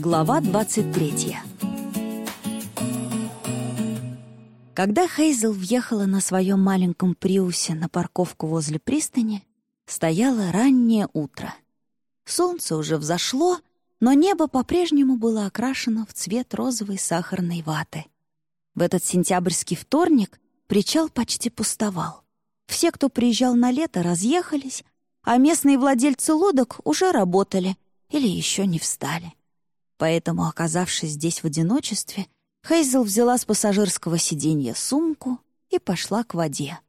Глава 23 Когда Хейзел въехала на своем маленьком приусе на парковку возле пристани, стояло раннее утро. Солнце уже взошло, но небо по-прежнему было окрашено в цвет розовой сахарной ваты. В этот сентябрьский вторник причал почти пустовал. Все, кто приезжал на лето, разъехались, а местные владельцы лодок уже работали или еще не встали. Поэтому, оказавшись здесь в одиночестве, Хейзел взяла с пассажирского сиденья сумку и пошла к воде.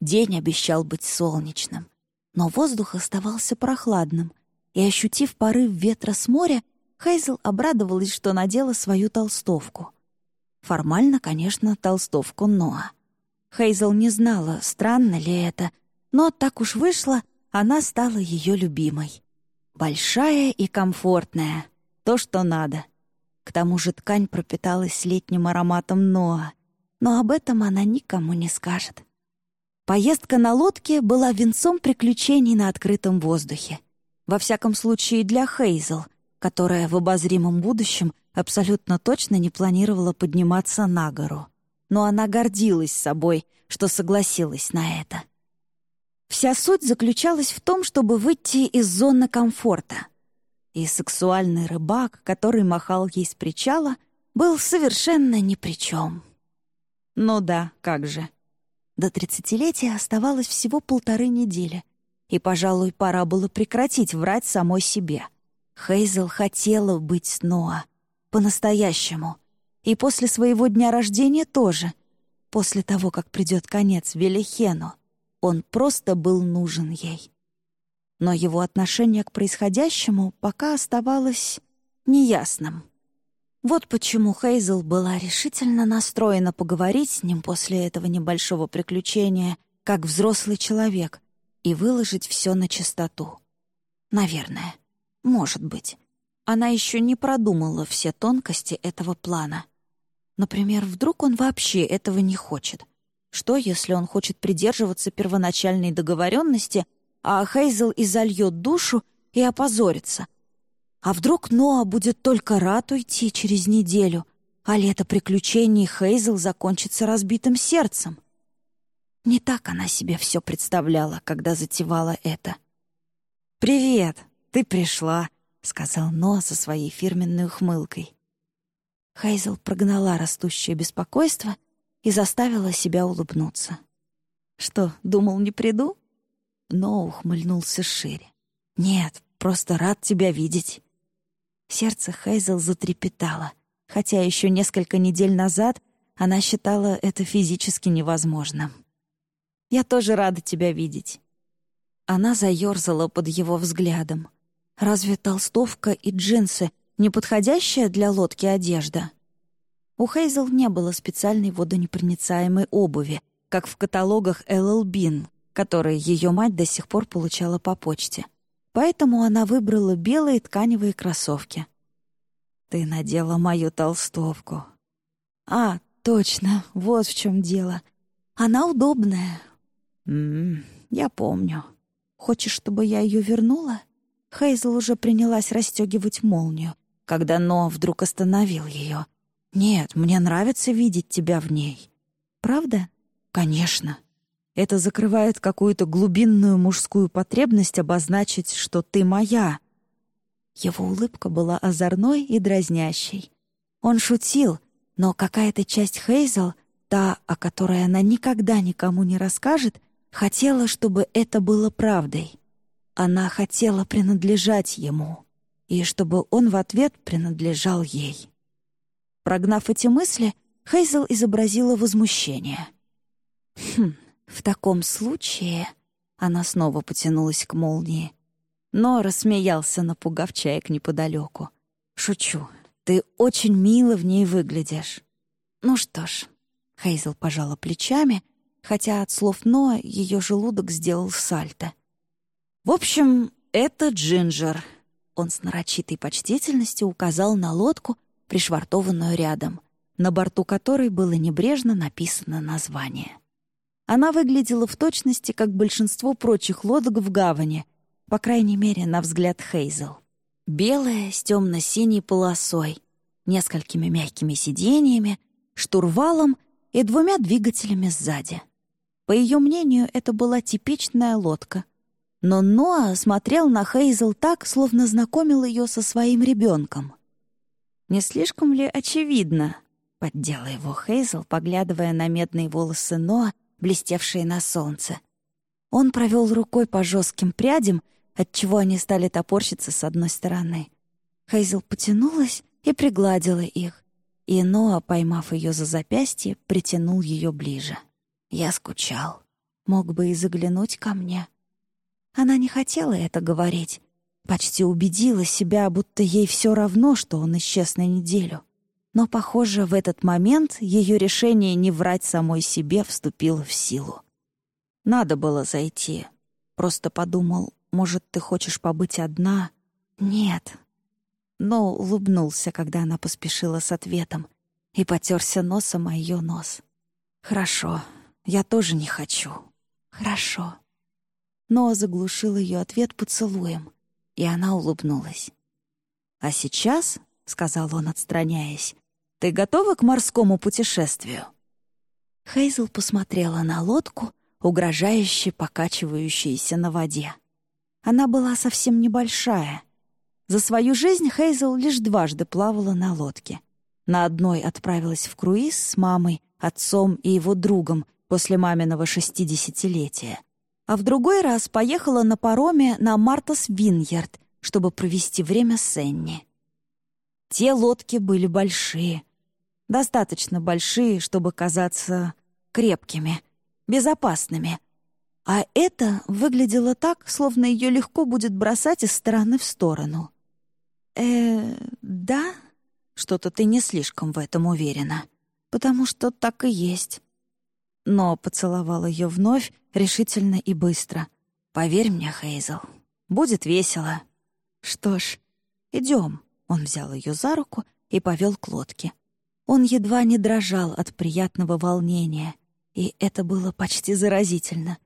День обещал быть солнечным, но воздух оставался прохладным, и, ощутив порыв ветра с моря, Хейзел обрадовалась, что надела свою толстовку. Формально, конечно, толстовку Ноа. Хейзел не знала, странно ли это, но так уж вышло, она стала ее любимой. Большая и комфортная, то, что надо. К тому же ткань пропиталась летним ароматом Ноа, но об этом она никому не скажет. Поездка на лодке была венцом приключений на открытом воздухе. Во всяком случае, для Хейзел, которая в обозримом будущем абсолютно точно не планировала подниматься на гору. Но она гордилась собой, что согласилась на это. Вся суть заключалась в том, чтобы выйти из зоны комфорта — и сексуальный рыбак, который махал ей с причала, был совершенно ни при чем. Ну да, как же. До тридцатилетия оставалось всего полторы недели, и, пожалуй, пора было прекратить врать самой себе. Хейзел хотела быть с Ноа. По-настоящему. И после своего дня рождения тоже. После того, как придет конец Велихену. Он просто был нужен ей но его отношение к происходящему пока оставалось неясным. Вот почему Хейзел была решительно настроена поговорить с ним после этого небольшого приключения, как взрослый человек, и выложить все на чистоту. Наверное. Может быть. Она еще не продумала все тонкости этого плана. Например, вдруг он вообще этого не хочет. Что, если он хочет придерживаться первоначальной договоренности а Хейзел изольет душу и опозорится. А вдруг Ноа будет только рад уйти через неделю, а лето приключений Хейзел закончится разбитым сердцем? Не так она себе все представляла, когда затевала это. «Привет, ты пришла», — сказал Ноа со своей фирменной ухмылкой. Хейзел прогнала растущее беспокойство и заставила себя улыбнуться. «Что, думал, не приду?» Но ухмыльнулся шире. «Нет, просто рад тебя видеть». Сердце Хейзел затрепетало, хотя еще несколько недель назад она считала это физически невозможным. «Я тоже рада тебя видеть». Она заерзала под его взглядом. «Разве толстовка и джинсы — не подходящая для лодки одежда?» У Хейзел не было специальной водонепроницаемой обуви, как в каталогах LL Bean, которые ее мать до сих пор получала по почте. Поэтому она выбрала белые тканевые кроссовки. «Ты надела мою толстовку». «А, точно, вот в чем дело. Она удобная». «Ммм, я помню. Хочешь, чтобы я ее вернула?» Хейзл уже принялась расстегивать молнию, когда Но вдруг остановил ее. «Нет, мне нравится видеть тебя в ней». «Правда?» «Конечно. Это закрывает какую-то глубинную мужскую потребность обозначить, что ты моя. Его улыбка была озорной и дразнящей. Он шутил, но какая-то часть Хейзел, та, о которой она никогда никому не расскажет, хотела, чтобы это было правдой. Она хотела принадлежать ему, и чтобы он в ответ принадлежал ей. Прогнав эти мысли, Хейзел изобразила возмущение. «Хм, в таком случае...» Она снова потянулась к молнии. Но рассмеялся, напугав чаек неподалеку. «Шучу. Ты очень мило в ней выглядишь». «Ну что ж...» Хейзел пожала плечами, хотя от слов Ноа ее желудок сделал сальто. «В общем, это Джинджер». Он с нарочитой почтительностью указал на лодку, пришвартованную рядом, на борту которой было небрежно написано название. Она выглядела в точности, как большинство прочих лодок в гавани, по крайней мере, на взгляд Хейзел. Белая с темно-синей полосой, несколькими мягкими сиденьями, штурвалом и двумя двигателями сзади. По ее мнению, это была типичная лодка. Но Ноа смотрел на Хейзел так, словно знакомил ее со своим ребенком. «Не слишком ли очевидно?» — поддела его Хейзел, поглядывая на медные волосы Ноа, блестевшие на солнце. Он провел рукой по жестким прядям, отчего они стали топорщиться с одной стороны. Хейзел потянулась и пригладила их, и Ноа, поймав ее за запястье, притянул ее ближе. Я скучал. Мог бы и заглянуть ко мне. Она не хотела это говорить. Почти убедила себя, будто ей все равно, что он исчез на неделю. Но, похоже, в этот момент ее решение не врать самой себе вступило в силу. Надо было зайти. Просто подумал, может, ты хочешь побыть одна? Нет. Но улыбнулся, когда она поспешила с ответом и потерся носом о ее нос. Хорошо, я тоже не хочу. Хорошо. Но заглушил ее ответ поцелуем, и она улыбнулась. «А сейчас, — сказал он, отстраняясь, — ты готова к морскому путешествию?» Хейзел посмотрела на лодку, угрожающе покачивающуюся на воде. Она была совсем небольшая. За свою жизнь Хейзел лишь дважды плавала на лодке. На одной отправилась в круиз с мамой, отцом и его другом, после маминого шестидесятилетия, а в другой раз поехала на пароме на Мартас Виньярд, чтобы провести время с Энни. Те лодки были большие, достаточно большие, чтобы казаться крепкими, безопасными. А это выглядело так, словно ее легко будет бросать из стороны в сторону. «Э, да?» Что-то ты не слишком в этом уверена, потому что так и есть но поцеловал ее вновь, решительно и быстро. «Поверь мне, Хейзел, будет весело». «Что ж, идем. Он взял ее за руку и повел к лодке. Он едва не дрожал от приятного волнения, и это было почти заразительно.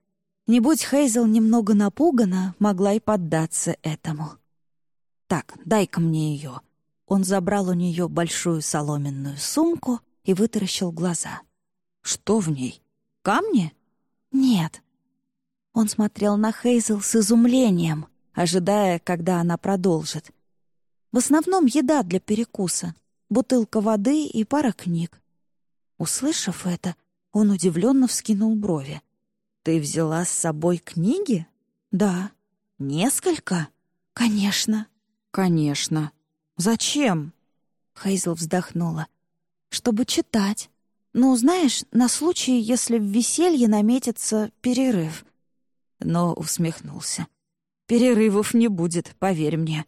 Не будь Хейзел немного напугана, могла и поддаться этому. «Так, дай-ка мне ее». Он забрал у нее большую соломенную сумку и вытаращил глаза. «Что в ней?» камни?» «Нет». Он смотрел на Хейзел с изумлением, ожидая, когда она продолжит. «В основном еда для перекуса, бутылка воды и пара книг». Услышав это, он удивленно вскинул брови. «Ты взяла с собой книги?» «Да». «Несколько?» «Конечно». «Конечно. Зачем?» Хейзел вздохнула. «Чтобы читать. Ну, знаешь, на случай, если в веселье наметится перерыв. Но усмехнулся. Перерывов не будет, поверь мне.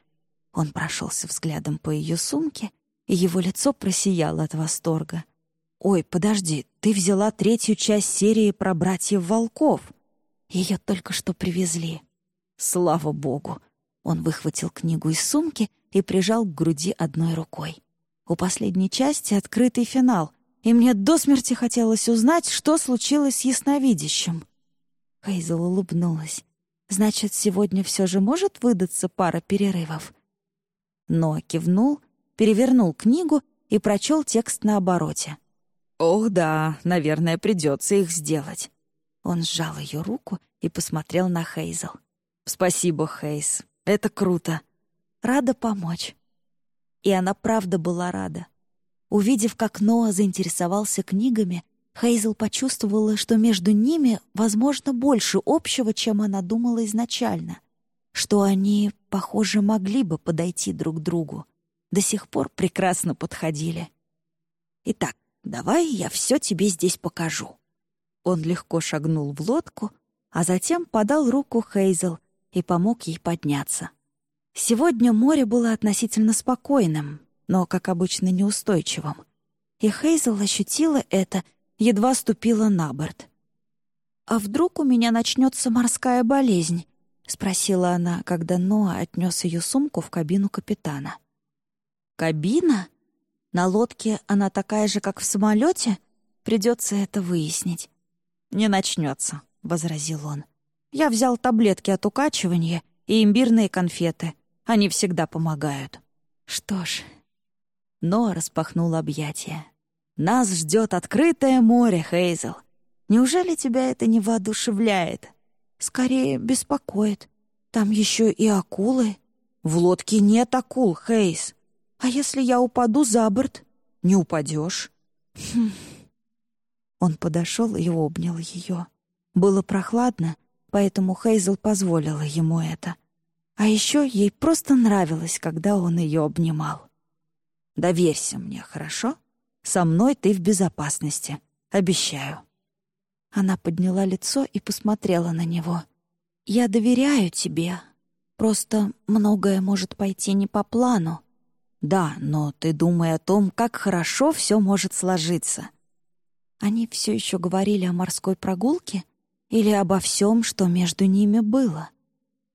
Он прошелся взглядом по ее сумке, и его лицо просияло от восторга. «Ой, подожди, ты взяла третью часть серии про братьев волков. Ее только что привезли. Слава богу!» Он выхватил книгу из сумки и прижал к груди одной рукой. У последней части открытый финал — и мне до смерти хотелось узнать, что случилось с ясновидящим. Хейзел улыбнулась. «Значит, сегодня все же может выдаться пара перерывов?» Но кивнул, перевернул книгу и прочел текст на обороте. «Ох, да, наверное, придется их сделать». Он сжал ее руку и посмотрел на Хейзел. «Спасибо, Хейз. Это круто. Рада помочь». И она правда была рада. Увидев, как Ноа заинтересовался книгами, Хейзел почувствовала, что между ними, возможно, больше общего, чем она думала изначально, что они, похоже, могли бы подойти друг к другу. До сих пор прекрасно подходили. «Итак, давай я все тебе здесь покажу». Он легко шагнул в лодку, а затем подал руку Хейзел и помог ей подняться. Сегодня море было относительно спокойным, но, как обычно, неустойчивым. И Хейзел ощутила это, едва ступила на борт. «А вдруг у меня начнется морская болезнь?» — спросила она, когда Ноа отнес ее сумку в кабину капитана. «Кабина? На лодке она такая же, как в самолете? Придется это выяснить». «Не начнется», — возразил он. «Я взял таблетки от укачивания и имбирные конфеты. Они всегда помогают. Что ж... Но распахнул объятия. «Нас ждет открытое море, Хейзел. Неужели тебя это не воодушевляет?» «Скорее, беспокоит. Там еще и акулы». «В лодке нет акул, Хейз. А если я упаду за борт?» «Не упадешь». Хм. Он подошел и обнял ее. Было прохладно, поэтому Хейзел позволила ему это. А еще ей просто нравилось, когда он ее обнимал. «Доверься мне, хорошо? Со мной ты в безопасности. Обещаю». Она подняла лицо и посмотрела на него. «Я доверяю тебе. Просто многое может пойти не по плану. Да, но ты думай о том, как хорошо все может сложиться». Они все еще говорили о морской прогулке или обо всем, что между ними было.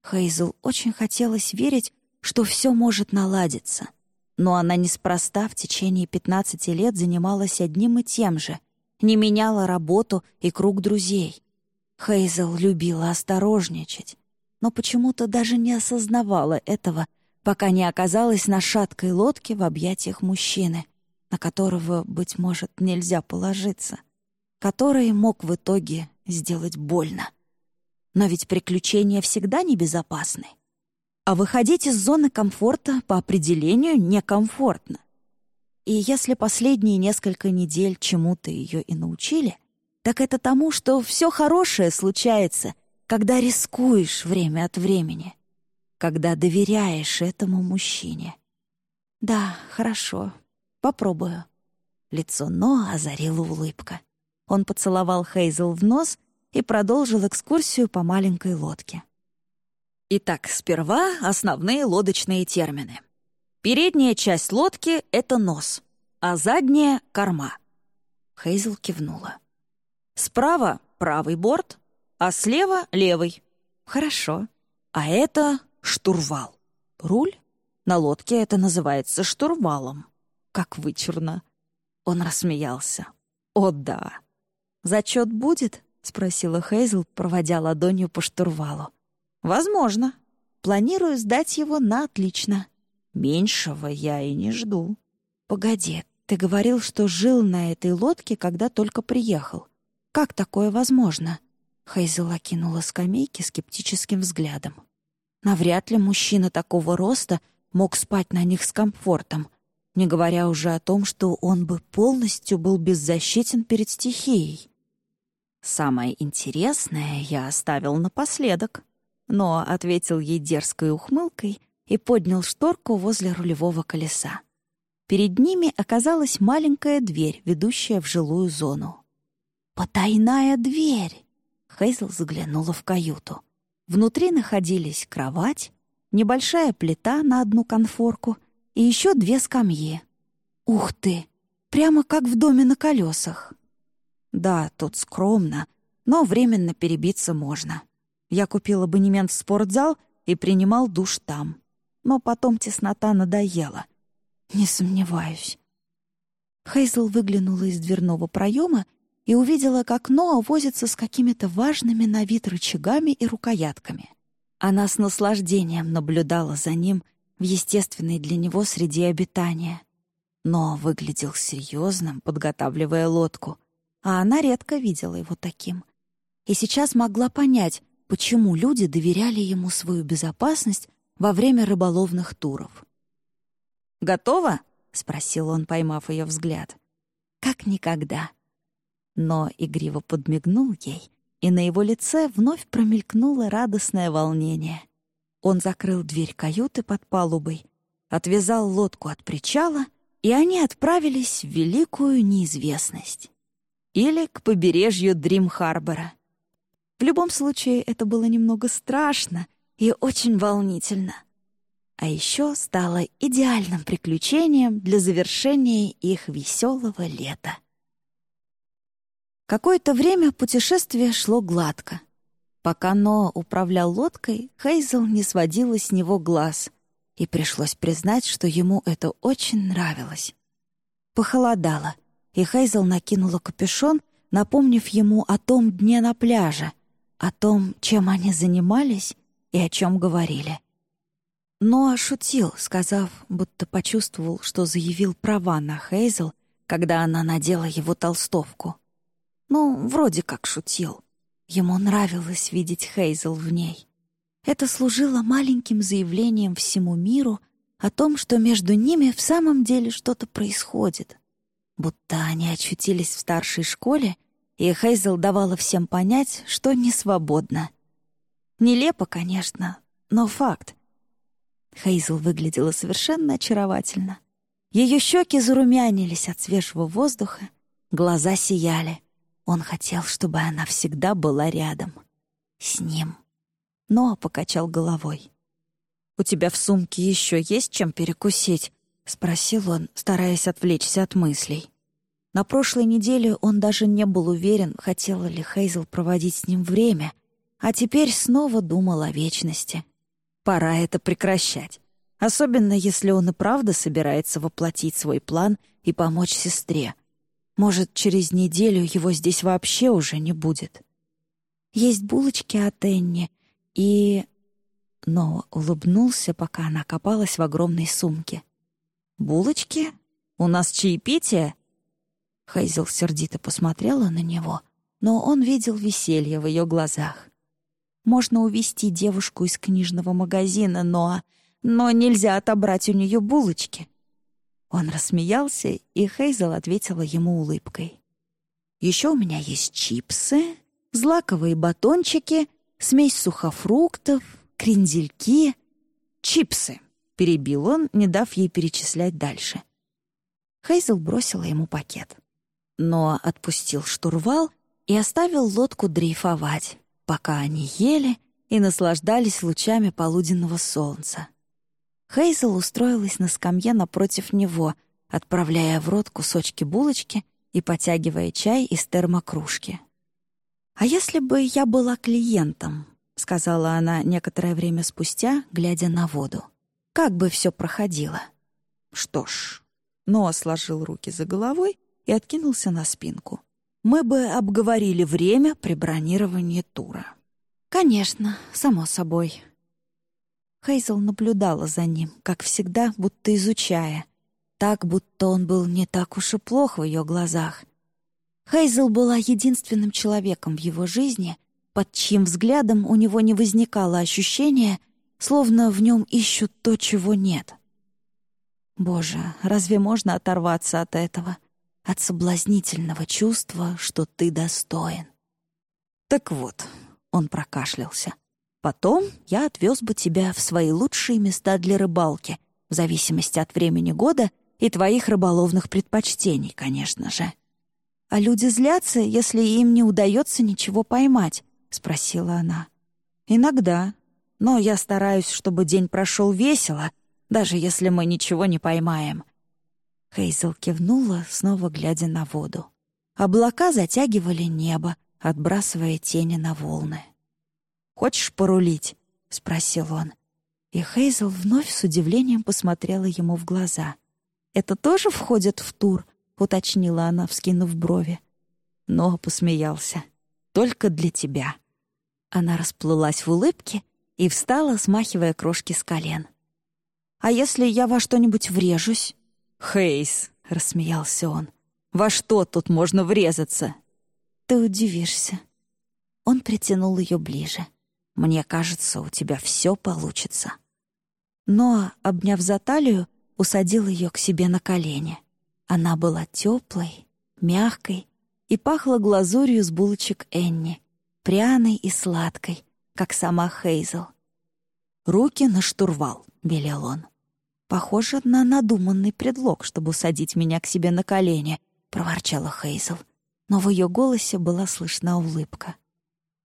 Хейзел очень хотелось верить, что все может наладиться. Но она неспроста в течение 15 лет занималась одним и тем же, не меняла работу и круг друзей. Хейзел любила осторожничать, но почему-то даже не осознавала этого, пока не оказалась на шаткой лодке в объятиях мужчины, на которого, быть может, нельзя положиться, который мог в итоге сделать больно. Но ведь приключения всегда небезопасны. А выходить из зоны комфорта по определению некомфортно. И если последние несколько недель чему-то ее и научили, так это тому, что все хорошее случается, когда рискуешь время от времени, когда доверяешь этому мужчине. «Да, хорошо, попробую». Лицо Но озарила улыбка. Он поцеловал Хейзел в нос и продолжил экскурсию по маленькой лодке. Итак, сперва основные лодочные термины. Передняя часть лодки — это нос, а задняя — корма. Хейзел кивнула. Справа — правый борт, а слева — левый. Хорошо. А это штурвал. Руль? На лодке это называется штурвалом. Как вычурно. Он рассмеялся. О, да. Зачет будет? — спросила Хейзл, проводя ладонью по штурвалу. «Возможно. Планирую сдать его на отлично. Меньшего я и не жду». «Погоди, ты говорил, что жил на этой лодке, когда только приехал. Как такое возможно?» Хейзел окинула скамейки скептическим взглядом. Навряд ли мужчина такого роста мог спать на них с комфортом, не говоря уже о том, что он бы полностью был беззащитен перед стихией. «Самое интересное я оставил напоследок», но ответил ей дерзкой ухмылкой и поднял шторку возле рулевого колеса. Перед ними оказалась маленькая дверь, ведущая в жилую зону. «Потайная дверь!» Хейзл заглянула в каюту. Внутри находились кровать, небольшая плита на одну конфорку и еще две скамьи. «Ух ты! Прямо как в доме на колесах!» Да, тут скромно, но временно перебиться можно. Я купил абонемент в спортзал и принимал душ там. Но потом теснота надоела. Не сомневаюсь. Хейзл выглянула из дверного проема и увидела, как Ноа возится с какими-то важными на вид рычагами и рукоятками. Она с наслаждением наблюдала за ним в естественной для него среде обитания. Но выглядел серьезным, подготавливая лодку — а она редко видела его таким. И сейчас могла понять, почему люди доверяли ему свою безопасность во время рыболовных туров. «Готово?» — спросил он, поймав ее взгляд. «Как никогда». Но игриво подмигнул ей, и на его лице вновь промелькнуло радостное волнение. Он закрыл дверь каюты под палубой, отвязал лодку от причала, и они отправились в великую неизвестность или к побережью Дрим-Харбора. В любом случае, это было немного страшно и очень волнительно. А еще стало идеальным приключением для завершения их веселого лета. Какое-то время путешествие шло гладко. Пока Ноа управлял лодкой, Хейзел не сводила с него глаз, и пришлось признать, что ему это очень нравилось. Похолодало — и Хейзел накинула капюшон, напомнив ему о том дне на пляже, о том, чем они занимались и о чем говорили. Но шутил, сказав, будто почувствовал, что заявил права на Хейзел, когда она надела его толстовку. Ну, вроде как шутил. Ему нравилось видеть Хейзел в ней. Это служило маленьким заявлением всему миру о том, что между ними в самом деле что-то происходит. Будто они очутились в старшей школе, и Хейзел давала всем понять, что не свободна. Нелепо, конечно, но факт. Хейзел выглядела совершенно очаровательно. Ее щеки зарумянились от свежего воздуха, глаза сияли. Он хотел, чтобы она всегда была рядом. С ним. Но покачал головой. «У тебя в сумке еще есть чем перекусить?» — спросил он, стараясь отвлечься от мыслей. На прошлой неделе он даже не был уверен, хотела ли Хейзел проводить с ним время, а теперь снова думал о вечности. Пора это прекращать. Особенно, если он и правда собирается воплотить свой план и помочь сестре. Может, через неделю его здесь вообще уже не будет. Есть булочки от Энни и... Но улыбнулся, пока она копалась в огромной сумке. «Булочки? У нас чаепитие?» Хейзел сердито посмотрела на него, но он видел веселье в ее глазах. Можно увести девушку из книжного магазина, но... Но нельзя отобрать у нее булочки. Он рассмеялся, и Хейзел ответила ему улыбкой. «Еще у меня есть чипсы, злаковые батончики, смесь сухофруктов, крендельки. Чипсы!» — перебил он, не дав ей перечислять дальше. Хейзел бросила ему пакет. Но отпустил штурвал и оставил лодку дрейфовать пока они ели и наслаждались лучами полуденного солнца. Хейзел устроилась на скамье напротив него, отправляя в рот кусочки булочки и потягивая чай из термокружки. «А если бы я была клиентом?» — сказала она некоторое время спустя, глядя на воду. «Как бы все проходило?» «Что ж...» Ноа сложил руки за головой и откинулся на спинку мы бы обговорили время при бронировании тура. Конечно, само собой. Хейзел наблюдала за ним, как всегда, будто изучая. Так, будто он был не так уж и плох в ее глазах. Хейзел была единственным человеком в его жизни, под чьим взглядом у него не возникало ощущения, словно в нем ищут то, чего нет. Боже, разве можно оторваться от этого? от соблазнительного чувства, что ты достоин. Так вот, он прокашлялся. Потом я отвез бы тебя в свои лучшие места для рыбалки, в зависимости от времени года и твоих рыболовных предпочтений, конечно же. А люди злятся, если им не удается ничего поймать, спросила она. Иногда, но я стараюсь, чтобы день прошел весело, даже если мы ничего не поймаем. Хейзел кивнула, снова глядя на воду. Облака затягивали небо, отбрасывая тени на волны. «Хочешь порулить?» — спросил он. И Хейзел вновь с удивлением посмотрела ему в глаза. «Это тоже входит в тур?» — уточнила она, вскинув брови. Но посмеялся. «Только для тебя». Она расплылась в улыбке и встала, смахивая крошки с колен. «А если я во что-нибудь врежусь?» «Хейс», — рассмеялся он, — «во что тут можно врезаться?» «Ты удивишься». Он притянул ее ближе. «Мне кажется, у тебя все получится». Но, обняв за талию, усадил ее к себе на колени. Она была теплой, мягкой и пахла глазурью с булочек Энни, пряной и сладкой, как сама Хейзел. «Руки на штурвал», — велел он. «Похоже на надуманный предлог, чтобы усадить меня к себе на колени», — проворчала Хейзел. Но в ее голосе была слышна улыбка.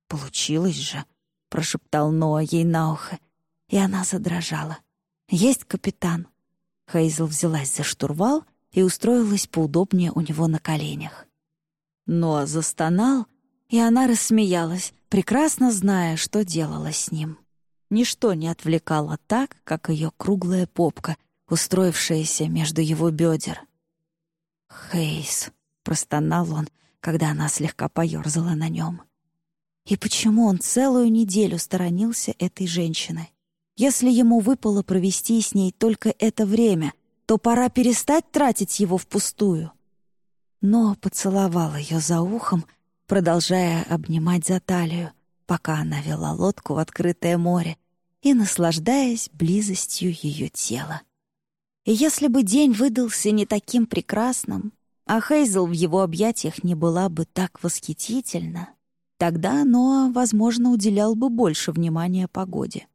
«Получилось же», — прошептал Ноа ей на ухо, и она задрожала. «Есть капитан». Хейзел взялась за штурвал и устроилась поудобнее у него на коленях. Ноа застонал, и она рассмеялась, прекрасно зная, что делала с ним. Ничто не отвлекало так, как ее круглая попка, устроившаяся между его бедер. «Хейс», — простонал он, когда она слегка поерзала на нем. И почему он целую неделю сторонился этой женщины? Если ему выпало провести с ней только это время, то пора перестать тратить его впустую. Но поцеловал ее за ухом, продолжая обнимать за талию, пока она вела лодку в открытое море и наслаждаясь близостью ее тела. И если бы день выдался не таким прекрасным, а Хейзел в его объятиях не была бы так восхитительна, тогда Ноа, возможно, уделял бы больше внимания погоде.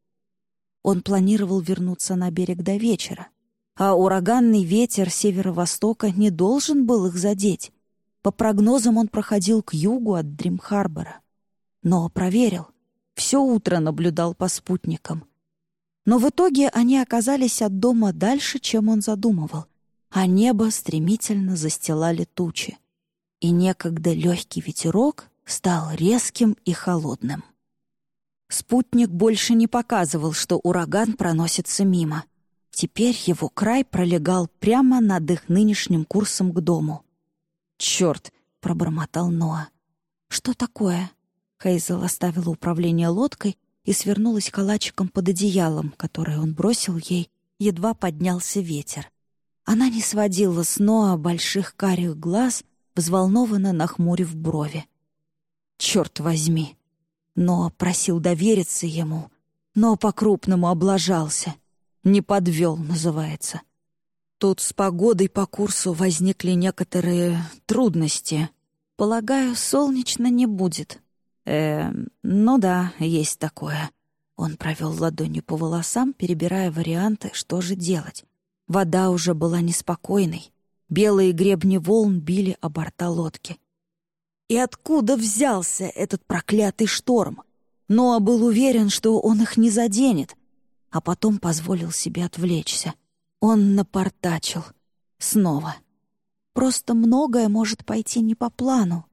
Он планировал вернуться на берег до вечера, а ураганный ветер северо-востока не должен был их задеть. По прогнозам он проходил к югу от Дрим-Харбора. Но проверил. Все утро наблюдал по спутникам. Но в итоге они оказались от дома дальше, чем он задумывал, а небо стремительно застилали тучи. И некогда легкий ветерок стал резким и холодным. Спутник больше не показывал, что ураган проносится мимо. Теперь его край пролегал прямо над их нынешним курсом к дому. «Черт!» — пробормотал Ноа. «Что такое?» Хейзел оставила управление лодкой и свернулась калачиком под одеялом, которое он бросил ей, едва поднялся ветер. Она не сводила с Ноа больших карих глаз, взволнованно нахмурив брови. «Черт возьми!» но просил довериться ему, но по-крупному облажался. Не подвел, называется. Тут с погодой по курсу возникли некоторые трудности. Полагаю, солнечно не будет. Э, ну да, есть такое. Он провел ладонью по волосам, перебирая варианты, что же делать. Вода уже была неспокойной. Белые гребни волн били о борта лодки. И откуда взялся этот проклятый шторм? Ноа был уверен, что он их не заденет, а потом позволил себе отвлечься. Он напортачил. Снова. Просто многое может пойти не по плану.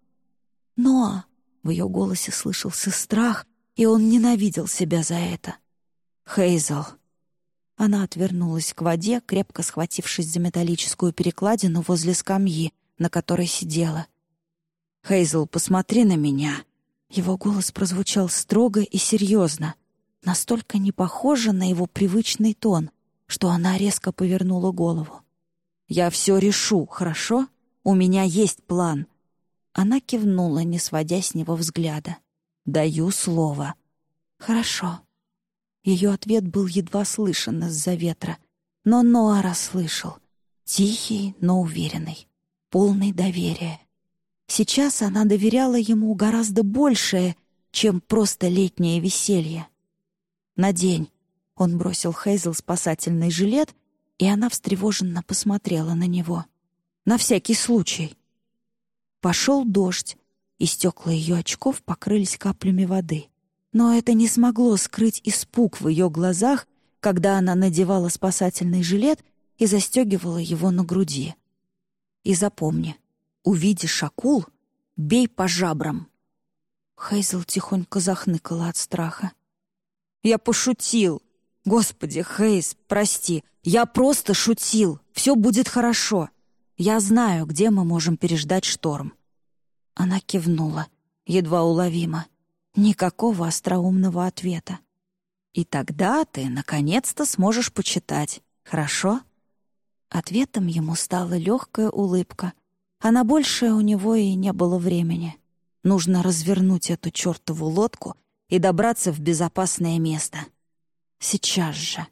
Ноа, в ее голосе слышался страх, и он ненавидел себя за это. Хейзел. Она отвернулась к воде, крепко схватившись за металлическую перекладину возле скамьи, на которой сидела. «Хейзл, посмотри на меня!» Его голос прозвучал строго и серьезно, настолько не похоже на его привычный тон, что она резко повернула голову. «Я все решу, хорошо? У меня есть план». Она кивнула, не сводя с него взгляда. «Даю слово». «Хорошо». Ее ответ был едва слышен из-за ветра, но Ноа расслышал. Тихий, но уверенный, полный доверия. Сейчас она доверяла ему гораздо большее, чем просто летнее веселье. «Надень!» — он бросил Хейзел спасательный жилет, и она встревоженно посмотрела на него. «На всякий случай!» Пошел дождь, и стекла ее очков покрылись каплями воды. Но это не смогло скрыть испуг в ее глазах, когда она надевала спасательный жилет и застегивала его на груди. И запомни, Увидишь акул — бей по жабрам. Хейзел тихонько захныкала от страха. «Я пошутил! Господи, Хейз, прости, я просто шутил! Все будет хорошо! Я знаю, где мы можем переждать шторм!» Она кивнула, едва уловимо. Никакого остроумного ответа. «И тогда ты, наконец-то, сможешь почитать, хорошо?» Ответом ему стала легкая улыбка — а на большее у него и не было времени. Нужно развернуть эту чертову лодку и добраться в безопасное место. Сейчас же.